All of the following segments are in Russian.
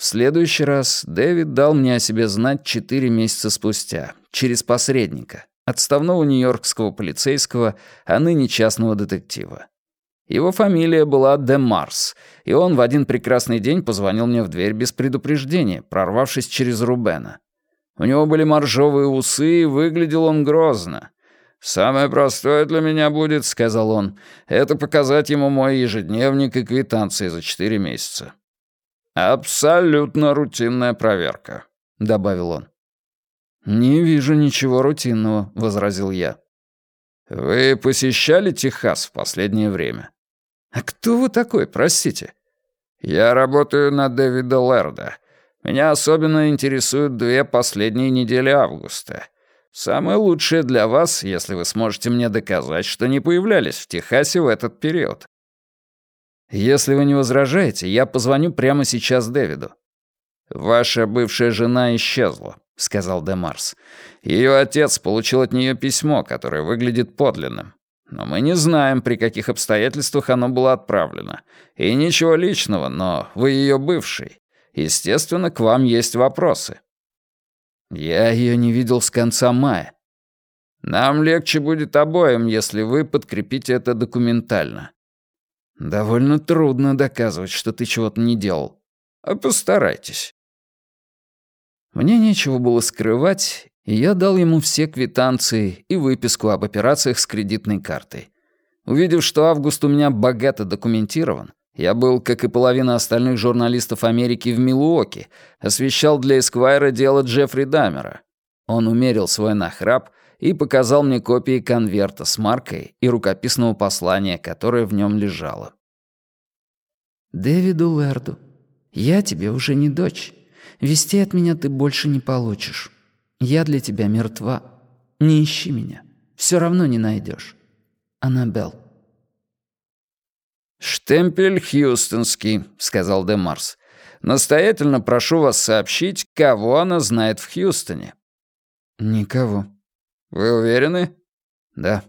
В следующий раз Дэвид дал мне о себе знать четыре месяца спустя, через посредника, отставного нью-йоркского полицейского, а ныне частного детектива. Его фамилия была Де Марс, и он в один прекрасный день позвонил мне в дверь без предупреждения, прорвавшись через Рубена. У него были моржовые усы, и выглядел он грозно. «Самое простое для меня будет, — сказал он, — это показать ему мой ежедневник и квитанции за четыре месяца». «Абсолютно рутинная проверка», — добавил он. «Не вижу ничего рутинного», — возразил я. «Вы посещали Техас в последнее время?» «А кто вы такой, простите?» «Я работаю на Дэвида Лерда. Меня особенно интересуют две последние недели августа. Самое лучшее для вас, если вы сможете мне доказать, что не появлялись в Техасе в этот период». «Если вы не возражаете, я позвоню прямо сейчас Дэвиду». «Ваша бывшая жена исчезла», — сказал Демарс. «Ее отец получил от нее письмо, которое выглядит подлинным. Но мы не знаем, при каких обстоятельствах оно было отправлено. И ничего личного, но вы ее бывший. Естественно, к вам есть вопросы». «Я ее не видел с конца мая». «Нам легче будет обоим, если вы подкрепите это документально». «Довольно трудно доказывать, что ты чего-то не делал. А постарайтесь». Мне нечего было скрывать, и я дал ему все квитанции и выписку об операциях с кредитной картой. Увидев, что август у меня богато документирован, я был, как и половина остальных журналистов Америки, в Милуоке, освещал для Эсквайра дело Джеффри Дамера. Он умерил свой нахрап и показал мне копии конверта с маркой и рукописного послания, которое в нем лежало. «Дэвиду Лерду, я тебе уже не дочь. Вести от меня ты больше не получишь. Я для тебя мертва. Не ищи меня. Все равно не найдешь. Аннабелл». «Штемпель Хьюстонский», — сказал Демарс. «Настоятельно прошу вас сообщить, кого она знает в Хьюстоне». «Никого». «Вы уверены?» «Да».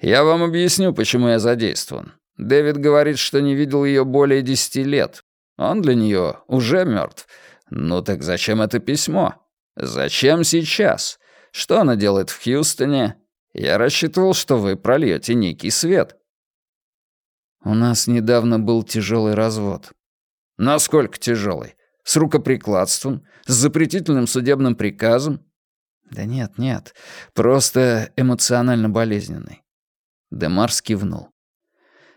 «Я вам объясню, почему я задействован. Дэвид говорит, что не видел ее более десяти лет. Он для нее уже мертв. Ну так зачем это письмо? Зачем сейчас? Что она делает в Хьюстоне? Я рассчитывал, что вы прольете некий свет». У нас недавно был тяжелый развод. Насколько тяжелый? С рукоприкладством? С запретительным судебным приказом? Да нет, нет. Просто эмоционально болезненный. Демарс кивнул.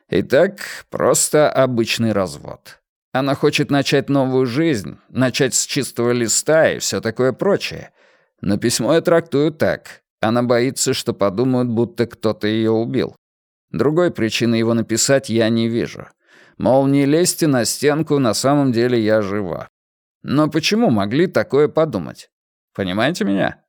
Итак, просто обычный развод. Она хочет начать новую жизнь, начать с чистого листа и все такое прочее. Но письмо я трактую так. Она боится, что подумают, будто кто-то ее убил. Другой причины его написать я не вижу. Мол, не лезьте на стенку, на самом деле я жива. Но почему могли такое подумать? Понимаете меня?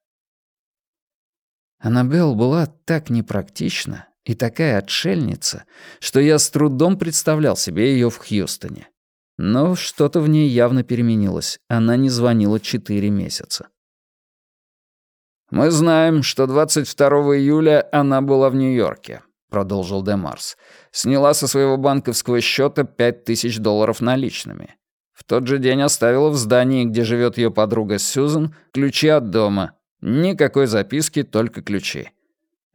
Аннабелл была так непрактична и такая отшельница, что я с трудом представлял себе ее в Хьюстоне. Но что-то в ней явно переменилось. Она не звонила четыре месяца. Мы знаем, что 22 июля она была в Нью-Йорке. — продолжил Демарс, «сняла со своего банковского счета пять тысяч долларов наличными. В тот же день оставила в здании, где живет ее подруга Сьюзен, ключи от дома. Никакой записки, только ключи.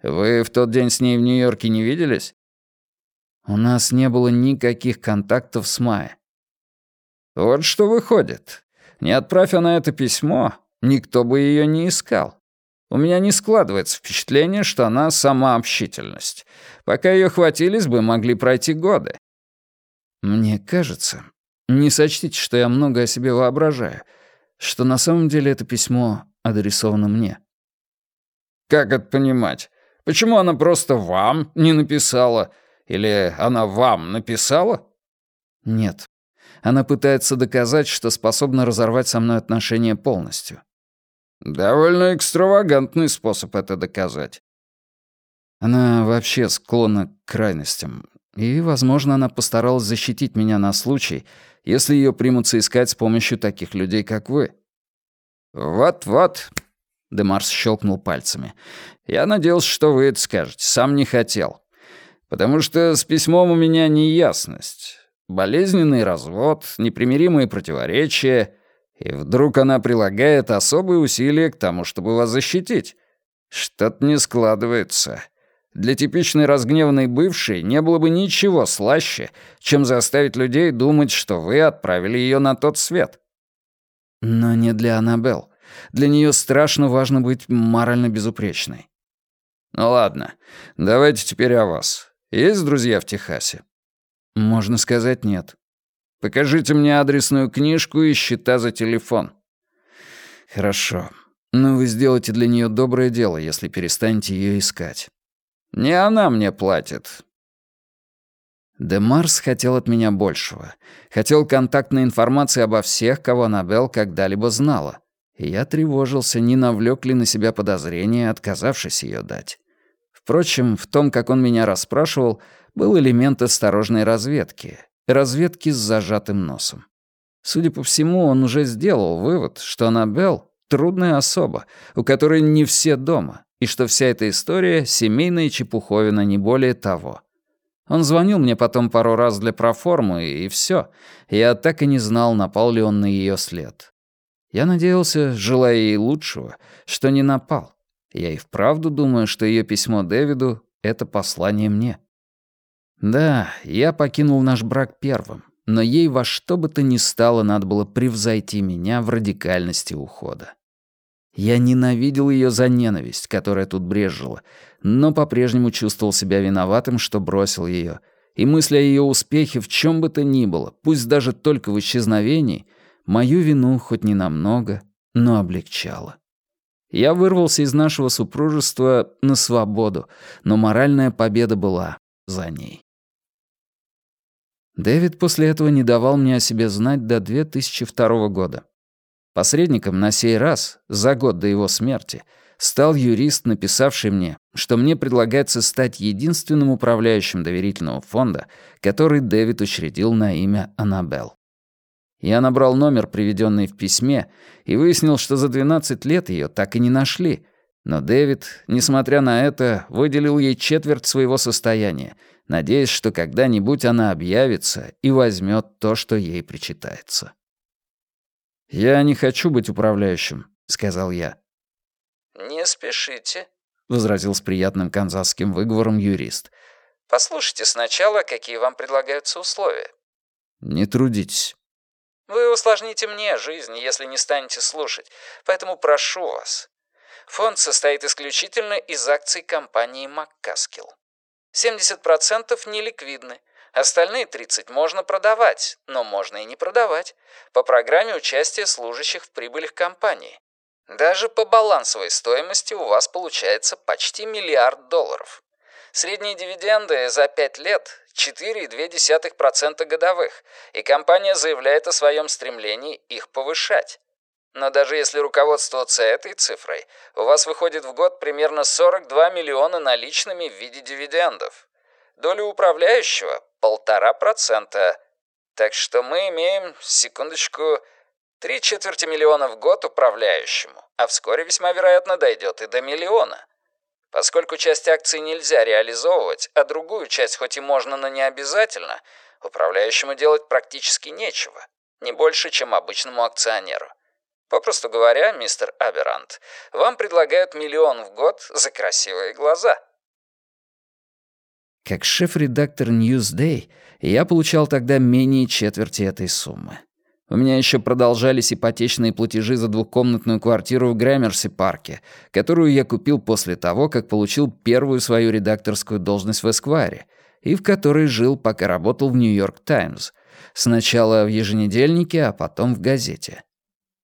Вы в тот день с ней в Нью-Йорке не виделись?» «У нас не было никаких контактов с Майей». «Вот что выходит. Не отправь она это письмо, никто бы ее не искал. У меня не складывается впечатление, что она сама общительность. Пока ее хватились бы, могли пройти годы. Мне кажется, не сочтите, что я много о себе воображаю, что на самом деле это письмо адресовано мне. Как это понимать? Почему она просто вам не написала? Или она вам написала? Нет. Она пытается доказать, что способна разорвать со мной отношения полностью. Довольно экстравагантный способ это доказать. Она вообще склонна к крайностям. И, возможно, она постаралась защитить меня на случай, если ее примутся искать с помощью таких людей, как вы. «Вот-вот», — Демарс щелкнул пальцами. «Я надеялся, что вы это скажете. Сам не хотел. Потому что с письмом у меня неясность. болезненный развод, непримиримые противоречия, и вдруг она прилагает особые усилия к тому, чтобы вас защитить. Что-то не складывается. Для типичной разгневанной бывшей не было бы ничего слаще, чем заставить людей думать, что вы отправили ее на тот свет. Но не для Аннабелл. Для нее страшно важно быть морально безупречной. Ну ладно, давайте теперь о вас. Есть друзья в Техасе? Можно сказать нет. Покажите мне адресную книжку и счета за телефон. Хорошо. Но вы сделаете для нее доброе дело, если перестанете ее искать. Не она мне платит. Де Марс хотел от меня большего. Хотел контактной информации обо всех, кого Аннабелл когда-либо знала. И я тревожился, не навлек ли на себя подозрения, отказавшись ее дать. Впрочем, в том, как он меня расспрашивал, был элемент осторожной разведки. Разведки с зажатым носом. Судя по всему, он уже сделал вывод, что Аннабелл — трудная особа, у которой не все дома, и что вся эта история — семейная чепуховина, не более того. Он звонил мне потом пару раз для проформы, и все. Я так и не знал, напал ли он на ее след. Я надеялся, желая ей лучшего, что не напал. Я и вправду думаю, что ее письмо Дэвиду — это послание мне. Да, я покинул наш брак первым, но ей во что бы то ни стало надо было превзойти меня в радикальности ухода. Я ненавидел ее за ненависть, которая тут брежила, но по-прежнему чувствовал себя виноватым, что бросил ее, и мысль о ее успехе в чем бы то ни было, пусть даже только в исчезновении, мою вину хоть ненамного, но облегчала. Я вырвался из нашего супружества на свободу, но моральная победа была за ней. Дэвид после этого не давал мне о себе знать до 2002 года. Посредником на сей раз, за год до его смерти, стал юрист, написавший мне, что мне предлагается стать единственным управляющим доверительного фонда, который Дэвид учредил на имя Аннабелл. Я набрал номер, приведенный в письме, и выяснил, что за 12 лет ее так и не нашли. Но Дэвид, несмотря на это, выделил ей четверть своего состояния — надеясь, что когда-нибудь она объявится и возьмет то, что ей причитается. «Я не хочу быть управляющим», — сказал я. «Не спешите», — возразил с приятным канзасским выговором юрист. «Послушайте сначала, какие вам предлагаются условия». «Не трудитесь». «Вы усложните мне жизнь, если не станете слушать, поэтому прошу вас. Фонд состоит исключительно из акций компании «Маккаскилл». 70% неликвидны. Остальные 30 можно продавать, но можно и не продавать. По программе участия служащих в прибылях компании. Даже по балансовой стоимости у вас получается почти миллиард долларов. Средние дивиденды за 5 лет 4,2% годовых, и компания заявляет о своем стремлении их повышать. Но даже если руководствоваться этой цифрой, у вас выходит в год примерно 42 миллиона наличными в виде дивидендов. Доля управляющего – полтора процента. Так что мы имеем, секундочку, три четверти миллиона в год управляющему, а вскоре весьма вероятно дойдет и до миллиона. Поскольку часть акций нельзя реализовывать, а другую часть хоть и можно, но не обязательно, управляющему делать практически нечего, не больше, чем обычному акционеру. Попросту говоря, мистер Аберант, вам предлагают миллион в год за красивые глаза. Как шеф-редактор Newsday, я получал тогда менее четверти этой суммы. У меня еще продолжались ипотечные платежи за двухкомнатную квартиру в Грэмерси-парке, которую я купил после того, как получил первую свою редакторскую должность в «Эсквайре», и в которой жил, пока работал в «Нью-Йорк Таймс», сначала в еженедельнике, а потом в газете.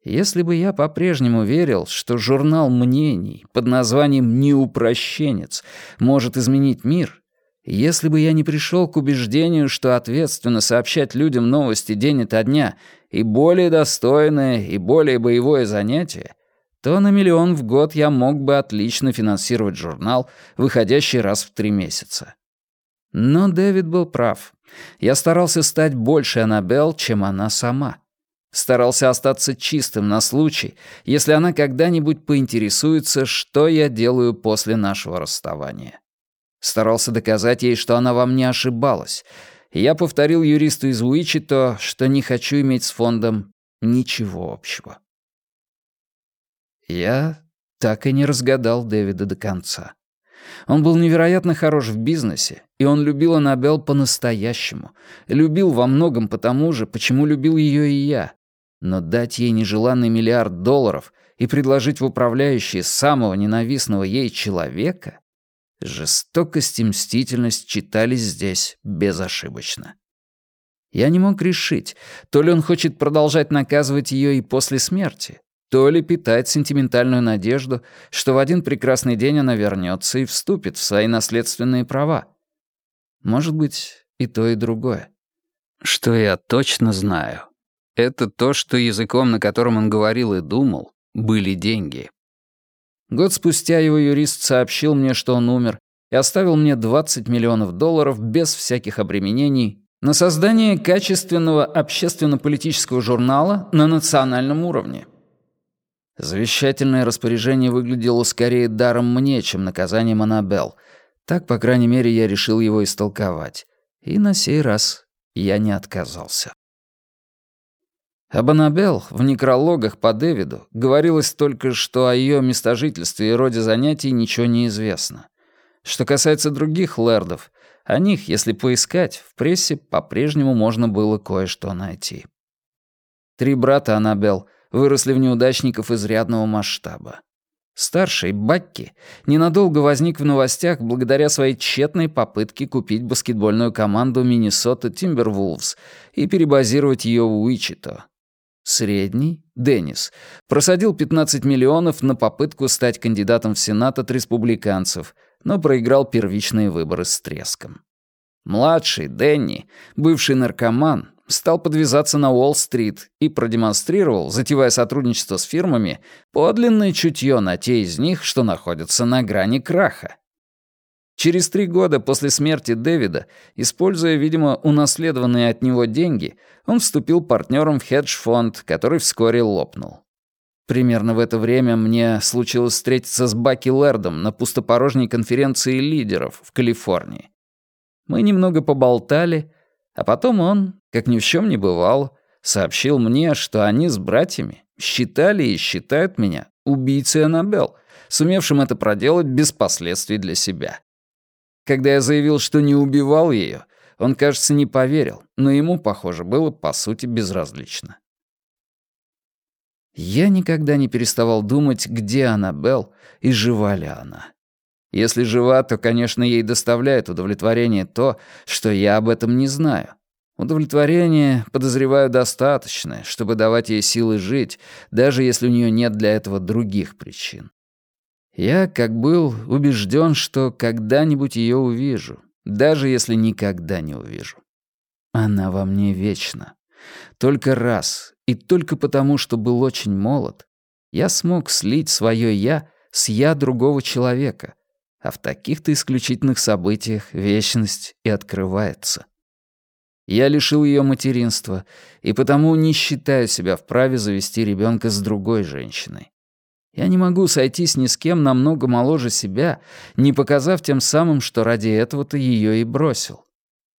Если бы я по-прежнему верил, что журнал мнений под названием «Неупрощенец» может изменить мир, если бы я не пришел к убеждению, что ответственно сообщать людям новости день ото дня и более достойное, и более боевое занятие, то на миллион в год я мог бы отлично финансировать журнал, выходящий раз в три месяца. Но Дэвид был прав. Я старался стать больше Аннабелл, чем она сама. Старался остаться чистым на случай, если она когда-нибудь поинтересуется, что я делаю после нашего расставания. Старался доказать ей, что она во мне ошибалась. я повторил юристу из Уичито, что не хочу иметь с фондом ничего общего. Я так и не разгадал Дэвида до конца. Он был невероятно хорош в бизнесе, и он любил Аннабелл по-настоящему. Любил во многом потому же, почему любил ее и я. Но дать ей нежеланный миллиард долларов и предложить в управляющие самого ненавистного ей человека — жестокость и мстительность читались здесь безошибочно. Я не мог решить, то ли он хочет продолжать наказывать ее и после смерти, то ли питает сентиментальную надежду, что в один прекрасный день она вернется и вступит в свои наследственные права. Может быть, и то, и другое. Что я точно знаю, это то, что языком, на котором он говорил и думал, были деньги. Год спустя его юрист сообщил мне, что он умер, и оставил мне 20 миллионов долларов без всяких обременений на создание качественного общественно-политического журнала на национальном уровне. Завещательное распоряжение выглядело скорее даром мне, чем наказанием Аннабелл. Так, по крайней мере, я решил его истолковать. И на сей раз я не отказался. Об Аннабелл в некрологах по Дэвиду говорилось только, что о ее местожительстве и роде занятий ничего не известно. Что касается других лэрдов, о них, если поискать, в прессе по-прежнему можно было кое-что найти. Три брата Аннабелл выросли в неудачников изрядного масштаба. Старший, Бакки, ненадолго возник в новостях благодаря своей тщетной попытке купить баскетбольную команду Миннесота Тимбервулвс и перебазировать ее в Уичито. Средний, Деннис, просадил 15 миллионов на попытку стать кандидатом в Сенат от республиканцев, но проиграл первичные выборы с треском. Младший, Дэнни, бывший наркоман, стал подвязаться на Уолл-стрит и продемонстрировал, затевая сотрудничество с фирмами, подлинное чутье на те из них, что находятся на грани краха. Через три года после смерти Дэвида, используя, видимо, унаследованные от него деньги, он вступил партнером в хедж-фонд, который вскоре лопнул. Примерно в это время мне случилось встретиться с Баки Лэрдом на пустопорожней конференции лидеров в Калифорнии. Мы немного поболтали, а потом он, как ни в чем не бывало, сообщил мне, что они с братьями считали и считают меня убийцей Аннабелл, сумевшим это проделать без последствий для себя. Когда я заявил, что не убивал ее, он, кажется, не поверил, но ему, похоже, было по сути безразлично. Я никогда не переставал думать, где Аннабелл и жива ли она. Если жива, то, конечно, ей доставляет удовлетворение то, что я об этом не знаю. Удовлетворение, подозреваю, достаточное, чтобы давать ей силы жить, даже если у нее нет для этого других причин. Я, как был, убежден, что когда-нибудь ее увижу, даже если никогда не увижу. Она во мне вечна. Только раз, и только потому, что был очень молод, я смог слить свое «я» с «я» другого человека, а в таких-то исключительных событиях вечность и открывается. Я лишил ее материнства, и потому не считаю себя вправе завести ребенка с другой женщиной. Я не могу сойтись ни с кем намного моложе себя, не показав тем самым, что ради этого-то ее и бросил.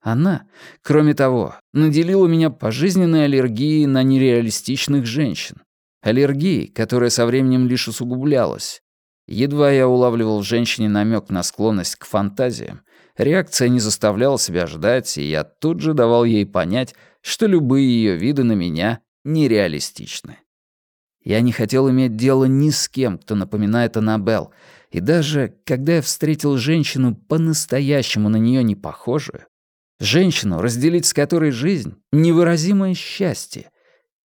Она, кроме того, наделила меня пожизненной аллергией на нереалистичных женщин. Аллергией, которая со временем лишь усугублялась, Едва я улавливал в женщине намек на склонность к фантазиям, реакция не заставляла себя ждать, и я тут же давал ей понять, что любые ее виды на меня нереалистичны. Я не хотел иметь дело ни с кем, кто напоминает Аннабелл, и даже когда я встретил женщину по-настоящему на нее не похожую, женщину, разделить с которой жизнь — невыразимое счастье,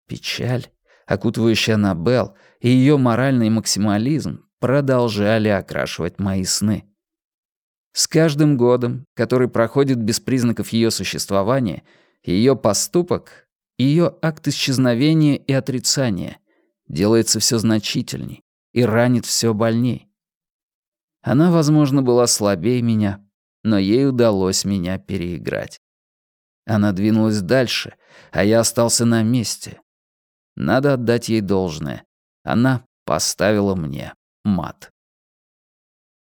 печаль, окутывающая Аннабелл, и ее моральный максимализм продолжали окрашивать мои сны. С каждым годом, который проходит без признаков ее существования, ее поступок, ее акт исчезновения и отрицания делается все значительней и ранит все больней. Она, возможно, была слабее меня, но ей удалось меня переиграть. Она двинулась дальше, а я остался на месте. Надо отдать ей должное. Она поставила мне мат.